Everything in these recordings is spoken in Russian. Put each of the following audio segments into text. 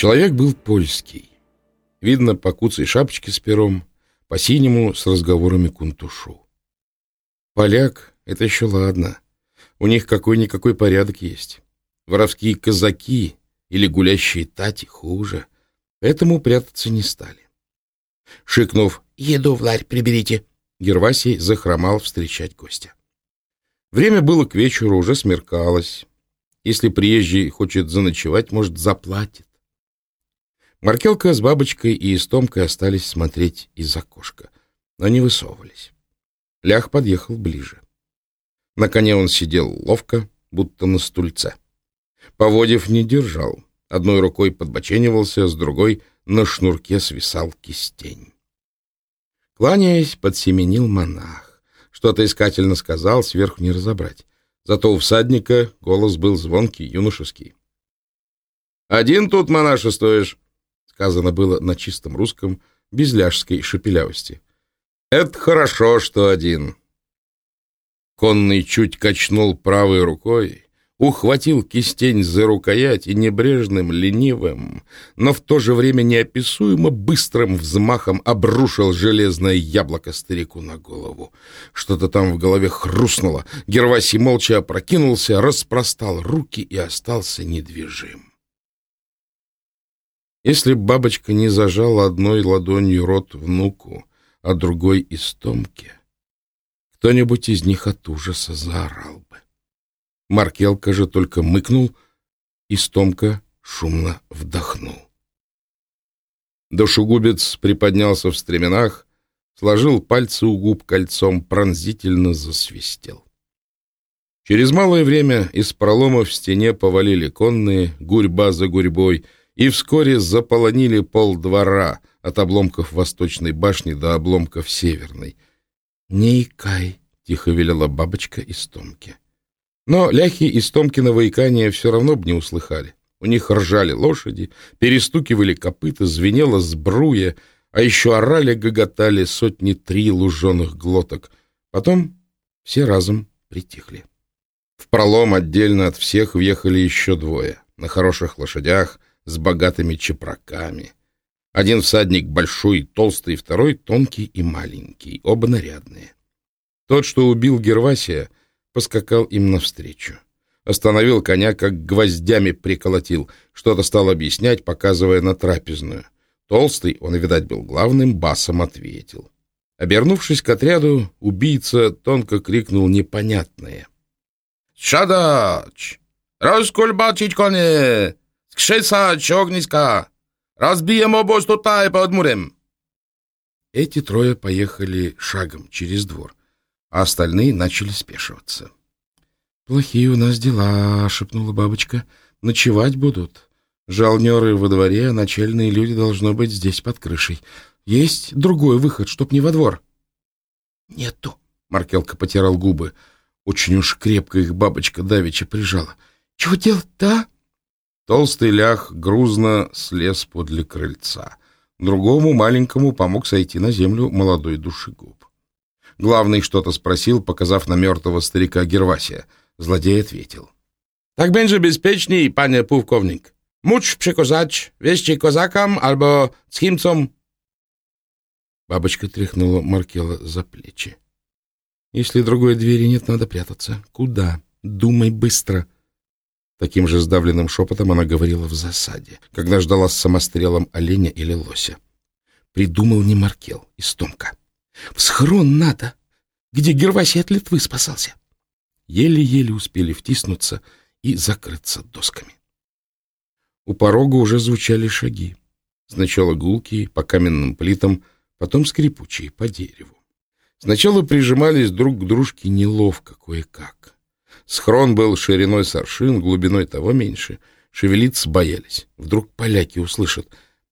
Человек был польский. Видно по куцей шапочке с пером, по синему с разговорами кунтушу. Поляк — это еще ладно. У них какой-никакой порядок есть. Воровские казаки или гулящие тати хуже. Этому прятаться не стали. Шикнув «Еду в ларь приберите», Гервасий захромал встречать гостя. Время было к вечеру, уже смеркалось. Если приезжий хочет заночевать, может, заплатит. Маркелка с бабочкой и Истомкой остались смотреть из окошка, но не высовывались. Лях подъехал ближе. На коне он сидел ловко, будто на стульце. Поводив не держал. Одной рукой подбоченивался, с другой на шнурке свисал кистень. Кланяясь, подсеменил монах. Что-то искательно сказал, сверху не разобрать. Зато у всадника голос был звонкий, юношеский. «Один тут, монаша, стоишь!» Сказано было на чистом русском, без ляжской шепелявости. «Это хорошо, что один». Конный чуть качнул правой рукой, ухватил кистень за рукоять и небрежным, ленивым, но в то же время неописуемо быстрым взмахом обрушил железное яблоко старику на голову. Что-то там в голове хрустнуло. Гервасий молча опрокинулся, распростал руки и остался недвижим. Если б бабочка не зажала одной ладонью рот внуку, а другой из Томки, кто-нибудь из них от ужаса заорал бы. Маркелка же только мыкнул, и Стомка шумно вдохнул. Душегубец приподнялся в стременах, сложил пальцы у губ кольцом, пронзительно засвистел. Через малое время из пролома в стене повалили конные, гурьба за гурьбой — и вскоре заполонили пол двора от обломков восточной башни до обломков северной. «Не икай», — тихо велела бабочка из Томки. Но ляхи из Томкиного икания все равно бы не услыхали. У них ржали лошади, перестукивали копыта, звенело сбруя, а еще орали, гоготали сотни три луженых глоток. Потом все разом притихли. В пролом отдельно от всех въехали еще двое. На хороших лошадях, с богатыми чепраками. Один всадник большой и толстый, второй тонкий и маленький, оба нарядные. Тот, что убил Гервасия, поскакал им навстречу. Остановил коня, как гвоздями приколотил, что-то стал объяснять, показывая на трапезную. Толстый, он, видать, был главным, басом ответил. Обернувшись к отряду, убийца тонко крикнул непонятное. «Шадач! Раскульбачить коне! Скшесать огниска! Разбием обоз тутай под мурем!» Эти трое поехали шагом через двор, а остальные начали спешиваться. «Плохие у нас дела», — шепнула бабочка. «Ночевать будут. Жалнеры во дворе, а начальные люди должно быть здесь под крышей. Есть другой выход, чтоб не во двор». «Нету», — Маркелка потирал губы. Очень уж крепко их бабочка давеча прижала. «Чего делать-то, а?» Толстый лях грузно слез подле крыльца. Другому маленькому помог сойти на землю молодой душегуб. Главный что-то спросил, показав на мертвого старика Гервасия. Злодей ответил. — Так będzie беспечней, пане pułkownik. Mucz przekazać wieści kozakam albo цхимцам. Бабочка тряхнула Маркела за плечи. — Если другой двери нет, надо прятаться. Куда? Думай быстро. — Таким же сдавленным шепотом она говорила в засаде, когда ждала с самострелом оленя или лося. Придумал не Маркел, Истомка. «В схрон надо, где Гервасий от Литвы спасался». Еле-еле успели втиснуться и закрыться досками. У порога уже звучали шаги. Сначала гулкие, по каменным плитам, потом скрипучие, по дереву. Сначала прижимались друг к дружке неловко кое-как. Схрон был шириной соршин, глубиной того меньше. Шевелиться боялись. Вдруг поляки услышат.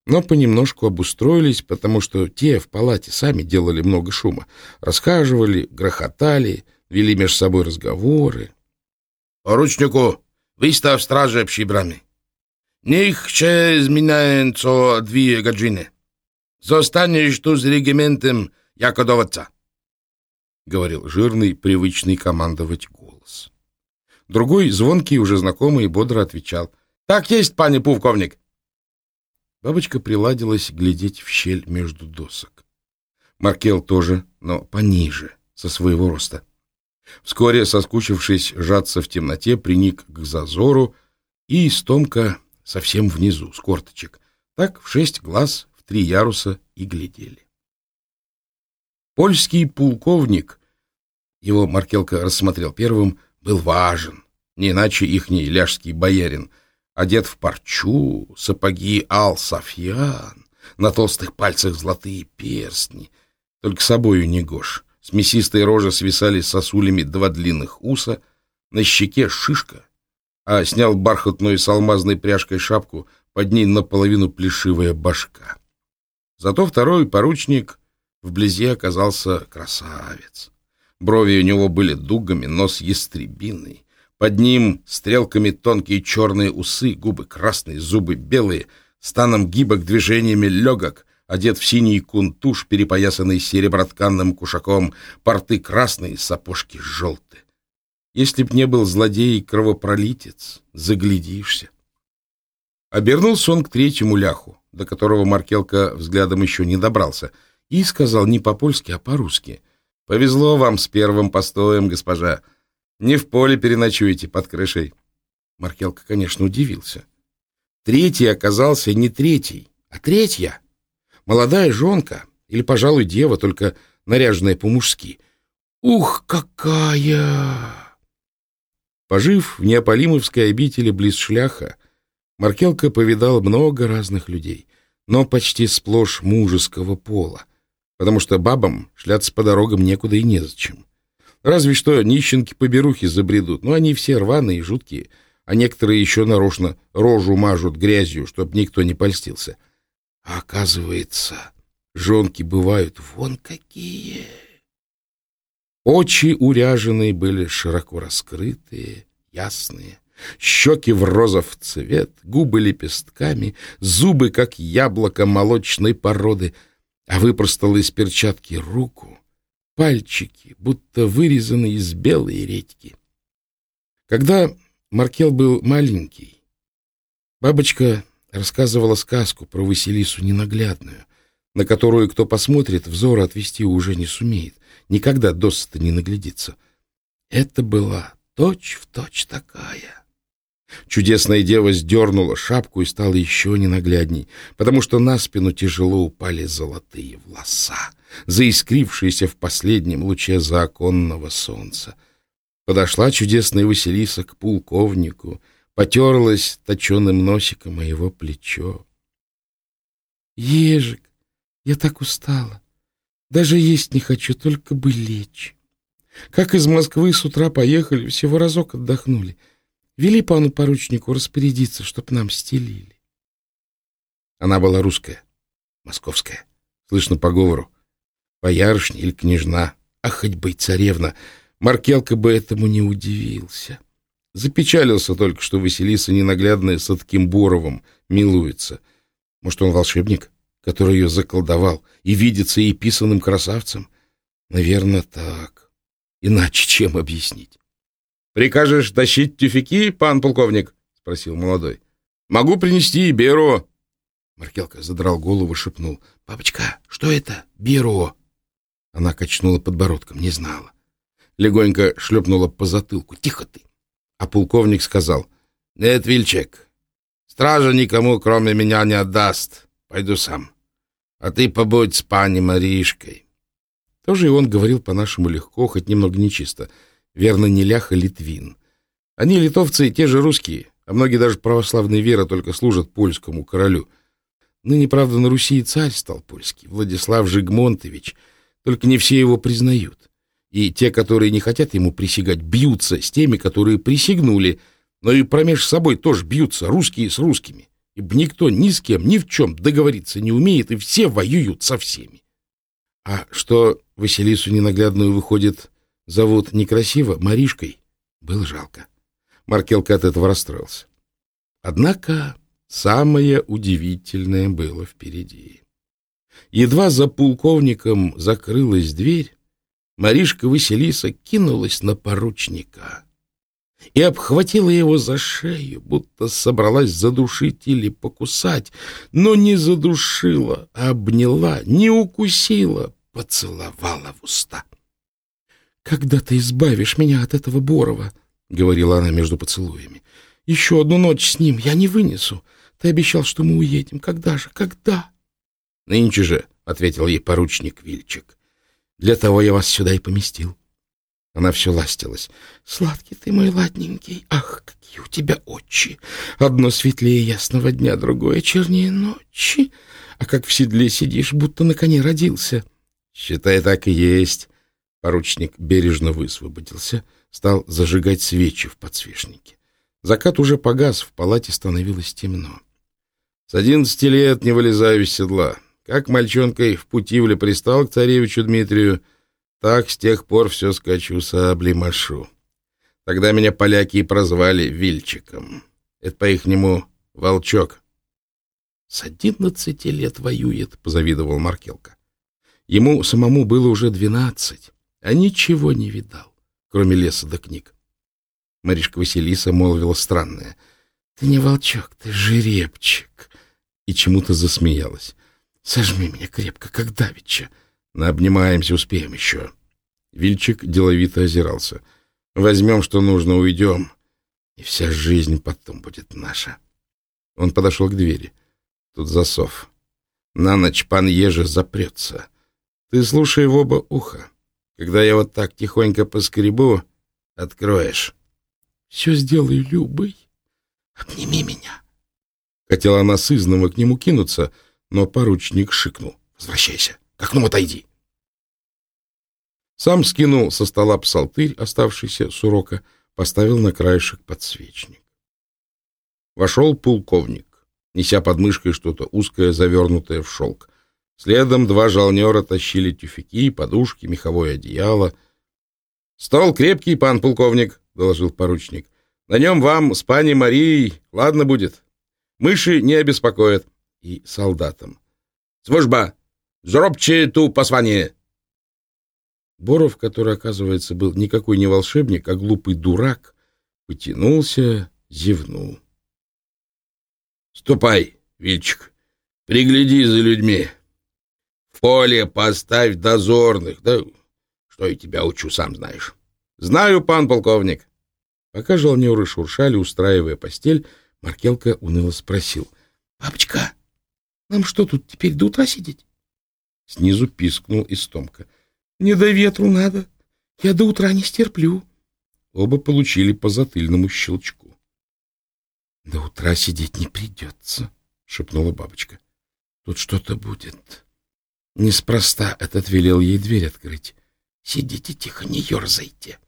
Но понемножку обустроились, потому что те в палате сами делали много шума. Расхаживали, грохотали, вели между собой разговоры. — Поручнику, bramie. Niech się zmieniają co dwie godziny. Zostaniesz tu z regimentem jako dowódca, — говорил жирный, привычный командовать голос. Другой, звонкий, уже знакомый, бодро отвечал. «Так есть, пане пувковник!» Бабочка приладилась глядеть в щель между досок. Маркел тоже, но пониже, со своего роста. Вскоре, соскучившись жаться в темноте, приник к зазору, и Стомка совсем внизу, с корточек. Так в шесть глаз, в три яруса и глядели. Польский полковник, его Маркелка рассмотрел первым, был важен, не иначе ихний ляжский боярин, одет в парчу, сапоги ал-софьян, на толстых пальцах золотые перстни, только собою не гош. С мясистой рожи свисали сосулями два длинных уса, на щеке шишка, а снял бархатную с алмазной пряжкой шапку, под ней наполовину плешивая башка. Зато второй поручник вблизи оказался красавец. Брови у него были дугами, нос ястребиный. Под ним стрелками тонкие черные усы, губы красные, зубы белые, станом гибок движениями легок, одет в синий кунтуш, перепоясанный серебротканным кушаком, порты красные, сапожки желтые. Если б не был злодей и кровопролитец, заглядишься. Обернулся он к третьему ляху, до которого Маркелка взглядом еще не добрался, и сказал не по-польски, а по-русски. «Повезло вам с первым постоем, госпожа. Не в поле переночуете под крышей». Маркелка, конечно, удивился. Третий оказался не третий, а третья. Молодая жонка, или, пожалуй, дева, только наряженная по-мужски. Ух, какая! Пожив в неопалимовской обители близ шляха, Маркелка повидал много разных людей, но почти сплошь мужеского пола, потому что бабам шляться по дорогам некуда и незачем. Разве что нищенки-поберухи забредут, но они все рваные и жуткие, а некоторые еще нарочно рожу мажут грязью, чтоб никто не польстился — а оказывается, жонки бывают вон какие. Очи уряженные были широко раскрытые, ясные, щеки в розов цвет, губы лепестками, зубы, как яблоко молочной породы, а выпростала из перчатки руку, пальчики, будто вырезаны из белой редьки. Когда Маркел был маленький, бабочка рассказывала сказку про Василису ненаглядную, на которую кто посмотрит, взор отвести уже не сумеет, никогда досыта не наглядится. Это была точь-в-точь точь такая. Чудесная дева сдернула шапку и стала еще ненаглядней, потому что на спину тяжело упали золотые волоса, заискрившиеся в последнем луче законного солнца. Подошла чудесная Василиса к полковнику — потерлась точеным носиком моего плечо. «Ежик, я так устала. Даже есть не хочу, только бы лечь. Как из Москвы с утра поехали, всего разок отдохнули. Вели пану поручнику распорядиться, чтоб нам стелили». Она была русская, московская, слышно по говору. Боярышня или княжна, а хоть бы и царевна, Маркелка бы этому не удивился. Запечалился только, что Василиса ненаглядная с таким Боровым милуется. Может, он волшебник, который ее заколдовал и видится ей писанным красавцем? Наверное, так. Иначе чем объяснить? — Прикажешь тащить тюфяки, пан полковник? — спросил молодой. — Могу принести и беру. Маркелка задрал голову шепнул. — Папочка, что это? Беру. Она качнула подбородком, не знала. Легонько шлепнула по затылку. — Тихо ты! А полковник сказал, «Нет, Вильчек, стража никому, кроме меня, не отдаст. Пойду сам. А ты побудь с пани Маришкой». Тоже и он говорил по-нашему легко, хоть немного нечисто. Верно, не ляха Литвин. Они, литовцы, те же русские, а многие даже православной веры только служат польскому королю. Ныне, правда, на Руси и царь стал польский, Владислав Жигмонтович, только не все его признают. И те, которые не хотят ему присягать, бьются с теми, которые присягнули, но и промеж собой тоже бьются, русские с русскими. Ибо никто ни с кем, ни в чем договориться не умеет, и все воюют со всеми. А что Василису ненаглядную, выходит, зовут некрасиво Маришкой, было жалко. Маркелка от этого расстроился. Однако самое удивительное было впереди. Едва за полковником закрылась дверь, Маришка Василиса кинулась на поручника. и обхватила его за шею, будто собралась задушить или покусать, но не задушила, а обняла, не укусила, поцеловала в уста. «Когда ты избавишь меня от этого Борова?» — говорила она между поцелуями. «Еще одну ночь с ним я не вынесу. Ты обещал, что мы уедем. Когда же? Когда?» «Нынче же», — ответил ей поручник Вильчик. «Для того я вас сюда и поместил». Она все ластилась. «Сладкий ты мой ладненький. Ах, какие у тебя очи! Одно светлее ясного дня, другое чернее ночи. А как в седле сидишь, будто на коне родился». «Считай, так и есть». Поручник бережно высвободился, стал зажигать свечи в подсвечнике. Закат уже погас, в палате становилось темно. С одиннадцати лет не вылезаю из седла. Как мальчонкой в Путивле пристал к царевичу Дмитрию, так с тех пор все скачу сабли машу. Тогда меня поляки и прозвали Вильчиком. Это по-ихнему волчок. С одиннадцати лет воюет, — позавидовал Маркелка. Ему самому было уже двенадцать, а ничего не видал, кроме леса да книг. Маришка Василиса молвила странное. — Ты не волчок, ты жеребчик. И чему-то засмеялась. — Сожми меня крепко, как давеча. Обнимаемся, успеем еще. Вильчик деловито озирался. Возьмем, что нужно, уйдем. И вся жизнь потом будет наша. Он подошел к двери. Тут засов. На ночь пан Ежи запрется. Ты слушай в оба уха. Когда я вот так тихонько поскребу, откроешь. Все сделаю, Любый. Обними меня. Хотела она сызново к нему кинуться, но поручник шикнул. Возвращайся. К окну отойди. Сам скинул со стола псалтырь, оставшийся с урока, поставил на краешек подсвечник. Вошел полковник, неся под мышкой что-то узкое, завернутое в шелк. Следом два жалнера тащили тюфяки, подушки, меховое одеяло. — Стол крепкий, пан полковник, — доложил поручник. — На нем вам с пани Марией ладно будет. Мыши не обеспокоят. И солдатам. — Служба! Зробче ту послание!» Боров, который, оказывается, был никакой не волшебник, а глупый дурак, потянулся, зевнул. «Ступай, Вильчик, пригляди за людьми. Поле поставь дозорных, да что я тебя учу, сам знаешь. Знаю, пан полковник». Пока жалнеры шуршали, устраивая постель, Маркелка уныло спросил. «Папочка, нам что тут теперь до утра сидеть?» Снизу пискнул Истомка. — Не до ветру надо. Я до утра не стерплю. Оба получили по затыльному щелчку. — До утра сидеть не придется, — шепнула бабочка. — Тут что-то будет. Неспроста этот велел ей дверь открыть. Сидите тихо, не ерзайте. —